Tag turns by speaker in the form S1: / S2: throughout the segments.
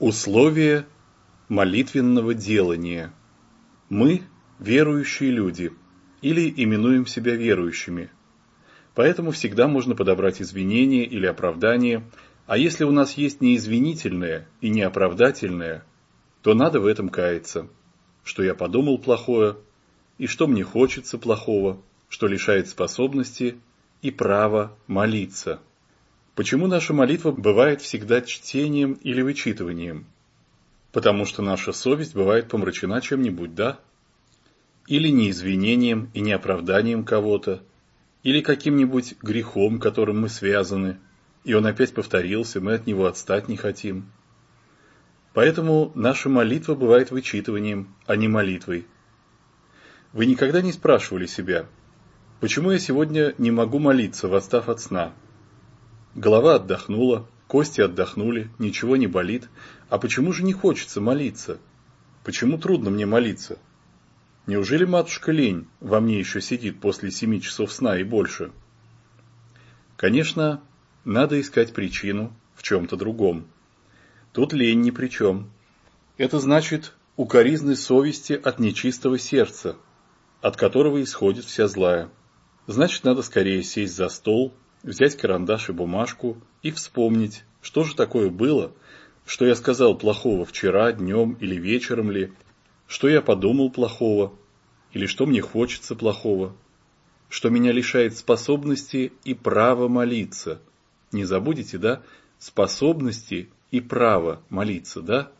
S1: Условия молитвенного делания. Мы – верующие люди, или именуем себя верующими. Поэтому всегда можно подобрать извинение или оправдание, а если у нас есть не извинительное и не оправдательное, то надо в этом каяться, что я подумал плохое, и что мне хочется плохого, что лишает способности и права молиться. Почему наша молитва бывает всегда чтением или вычитыванием? Потому что наша совесть бывает помрачена чем-нибудь, да? Или не извинением и не оправданием кого-то, или каким-нибудь грехом, которым мы связаны, и он опять повторился, мы от него отстать не хотим. Поэтому наша молитва бывает вычитыванием, а не молитвой. Вы никогда не спрашивали себя, почему я сегодня не могу молиться, восстав от сна? Голова отдохнула, кости отдохнули, ничего не болит. А почему же не хочется молиться? Почему трудно мне молиться? Неужели матушка лень во мне еще сидит после семи часов сна и больше? Конечно, надо искать причину в чем-то другом. Тут лень ни при чем. Это значит укоризны совести от нечистого сердца, от которого исходит вся злая. Значит, надо скорее сесть за стол, взять карандаш и бумажку и вспомнить, что же такое было, что я сказал плохого вчера, днем или вечером ли, что я подумал плохого, или что мне хочется плохого, что меня лишает способности и права молиться. Не забудете, да? Способности и права молиться, да?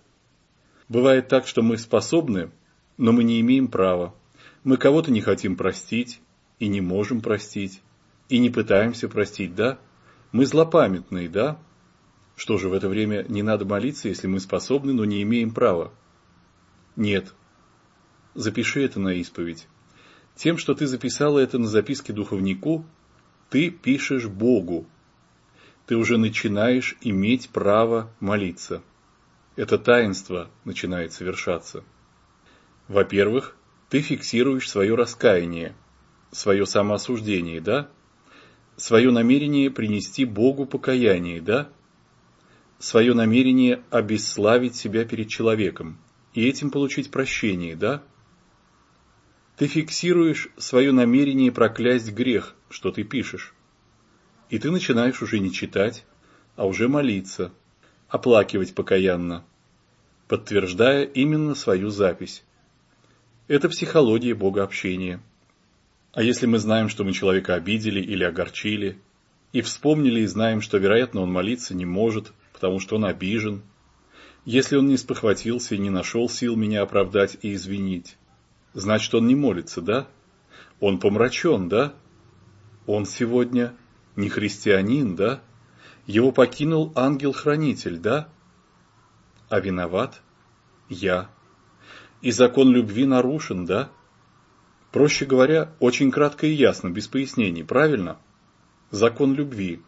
S1: Бывает так, что мы способны, но мы не имеем права. Мы кого-то не хотим простить и не можем простить и не пытаемся простить, да? Мы злопамятные, да? Что же, в это время не надо молиться, если мы способны, но не имеем права? Нет. Запиши это на исповедь. Тем, что ты записала это на записке духовнику, ты пишешь Богу. Ты уже начинаешь иметь право молиться. Это таинство начинает совершаться. Во-первых, ты фиксируешь свое раскаяние, свое самоосуждение, да? Свое намерение принести Богу покаяние, да? Свое намерение обесславить себя перед человеком и этим получить прощение, да? Ты фиксируешь свое намерение проклясть грех, что ты пишешь. И ты начинаешь уже не читать, а уже молиться, оплакивать покаянно, подтверждая именно свою запись. Это психология богообщения. А если мы знаем, что мы человека обидели или огорчили, и вспомнили и знаем, что, вероятно, он молиться не может, потому что он обижен, если он не спохватился и не нашел сил меня оправдать и извинить, значит, он не молится, да? Он помрачен, да? Он сегодня не христианин, да? Его покинул ангел-хранитель, да? А виноват я. И закон любви нарушен, да? Проще говоря, очень кратко и ясно, без пояснений, правильно? Закон любви.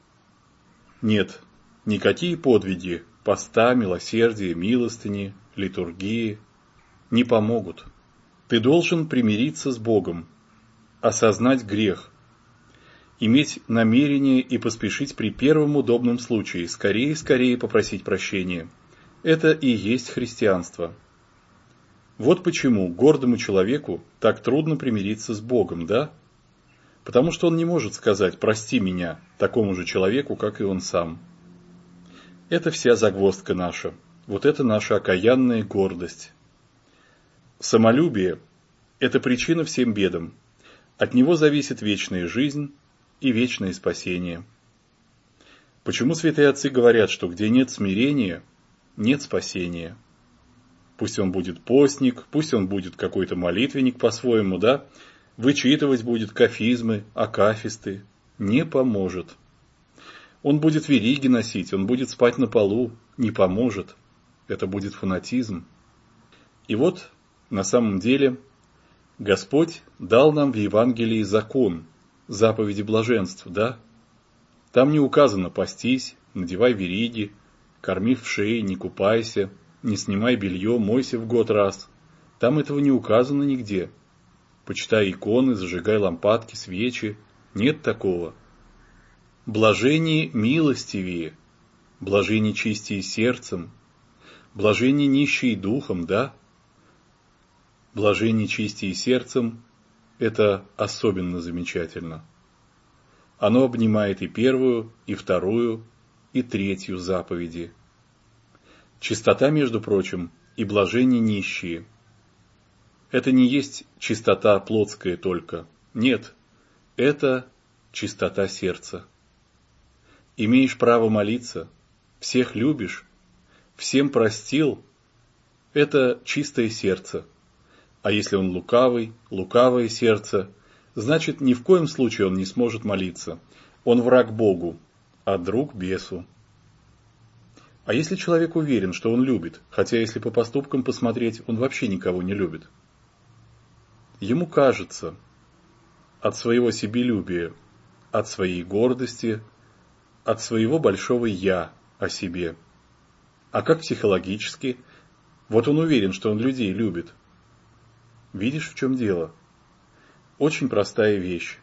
S1: Нет, никакие подвиги, поста, милосердия, милостыни, литургии не помогут. Ты должен примириться с Богом, осознать грех, иметь намерение и поспешить при первом удобном случае, скорее-скорее попросить прощения. Это и есть христианство. Вот почему гордому человеку так трудно примириться с Богом, да? Потому что он не может сказать «прости меня» такому же человеку, как и он сам. Это вся загвоздка наша. Вот это наша окаянная гордость. Самолюбие – это причина всем бедам. От него зависит вечная жизнь и вечное спасение. Почему святые отцы говорят, что где нет смирения, нет спасения? Пусть он будет постник, пусть он будет какой-то молитвенник по-своему, да, вычитывать будет кафизмы, акафисты, не поможет. Он будет вериги носить, он будет спать на полу, не поможет. Это будет фанатизм. И вот, на самом деле, Господь дал нам в Евангелии закон, заповеди блаженства, да? Там не указано пастись, надевай вериги, корми в шее, не купайся – не снимай белье, мойся в год раз. Там этого не указано нигде. Почитай иконы, зажигай лампадки, свечи. Нет такого. Блажение милостивее, блажение чистее сердцем, Блажение нищие духом, да? Блажение чистие сердцем – это особенно замечательно. Оно обнимает и первую, и вторую, и третью заповеди. Чистота, между прочим, и блажение нищие. Это не есть чистота плотская только. Нет, это чистота сердца. Имеешь право молиться, всех любишь, всем простил – это чистое сердце. А если он лукавый, лукавое сердце – значит ни в коем случае он не сможет молиться. Он враг Богу, а друг бесу. А если человек уверен, что он любит, хотя если по поступкам посмотреть, он вообще никого не любит? Ему кажется, от своего себелюбия, от своей гордости, от своего большого «я» о себе. А как психологически? Вот он уверен, что он людей любит. Видишь, в чем дело? очень простая вещь.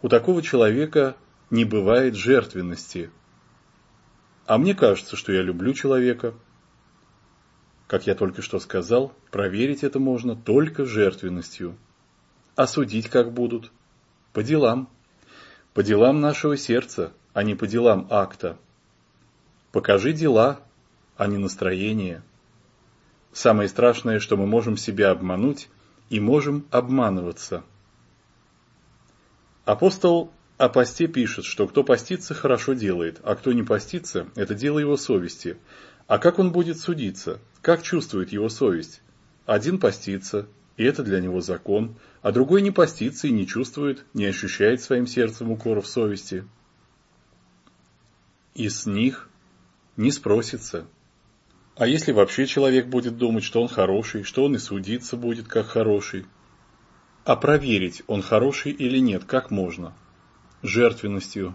S1: У такого человека не бывает жертвенности. А мне кажется, что я люблю человека. Как я только что сказал, проверить это можно только жертвенностью. Осудить как будут? По делам. По делам нашего сердца, а не по делам акта. Покажи дела, а не настроение. Самое страшное, что мы можем себя обмануть и можем обманываться – Апостол о посте пишет, что кто постится, хорошо делает, а кто не постится, это дело его совести. А как он будет судиться? Как чувствует его совесть? Один постится, и это для него закон, а другой не постится и не чувствует, не ощущает своим сердцем укоров совести. И с них не спросится. А если вообще человек будет думать, что он хороший, что он и судиться будет как хороший, а проверить, он хороший или нет, как можно? Жертвенностью.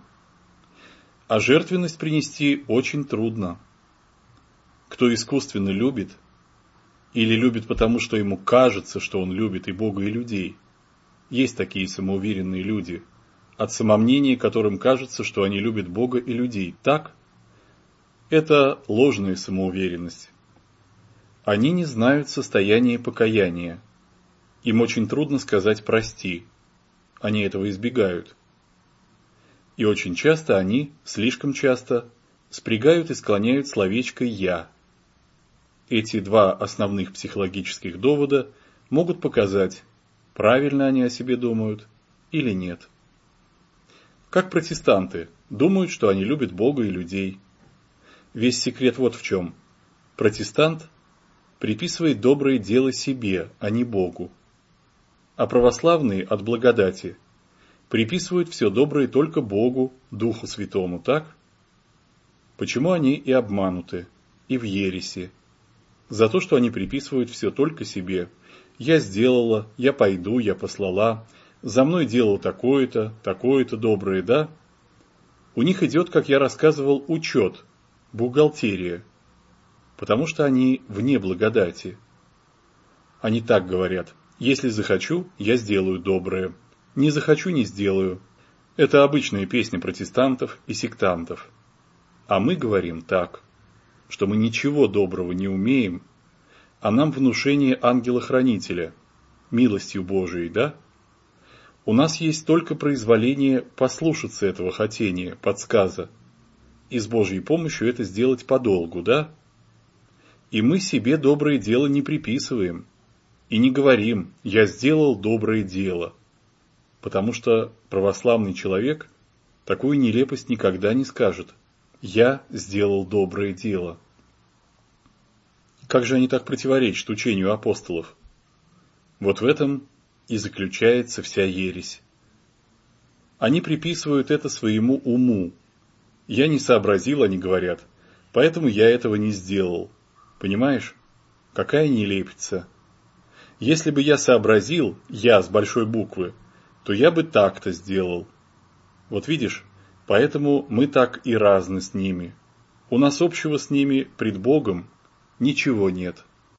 S1: А жертвенность принести очень трудно. Кто искусственно любит, или любит потому, что ему кажется, что он любит и Бога, и людей. Есть такие самоуверенные люди, от самомнения которым кажется, что они любят Бога и людей. Так? Это ложная самоуверенность. Они не знают состояния покаяния, им очень трудно сказать «прости». Они этого избегают. И очень часто они, слишком часто, спрягают и склоняют словечко «я». Эти два основных психологических довода могут показать, правильно они о себе думают или нет. Как протестанты думают, что они любят Бога и людей. Весь секрет вот в чем. Протестант приписывает доброе дело себе, а не Богу а православные от благодати приписывают все доброе только Богу, Духу Святому, так? Почему они и обмануты, и в ересе? За то, что они приписывают все только себе. Я сделала, я пойду, я послала, за мной делал такое-то, такое-то доброе, да? У них идет, как я рассказывал, учет, бухгалтерия, потому что они вне благодати. Они так говорят – если захочу, я сделаю доброе. Не захочу, не сделаю. Это обычная песня протестантов и сектантов. А мы говорим так, что мы ничего доброго не умеем, а нам внушение ангела-хранителя, милостью Божией, да? У нас есть только произволение послушаться этого хотения, подсказа, и с Божьей помощью это сделать подолгу, да? И мы себе доброе дело не приписываем – и не говорим «я сделал доброе дело», потому что православный человек такую нелепость никогда не скажет «я сделал доброе дело». Как же они так противоречат учению апостолов? Вот в этом и заключается вся ересь. Они приписывают это своему уму. Я не сообразил, они говорят, поэтому я этого не сделал. Понимаешь? Какая нелепица. Если бы я сообразил, я с большой буквы, то я бы так-то сделал. Вот видишь, поэтому мы так и разны с ними. У нас общего с ними пред Богом ничего нет.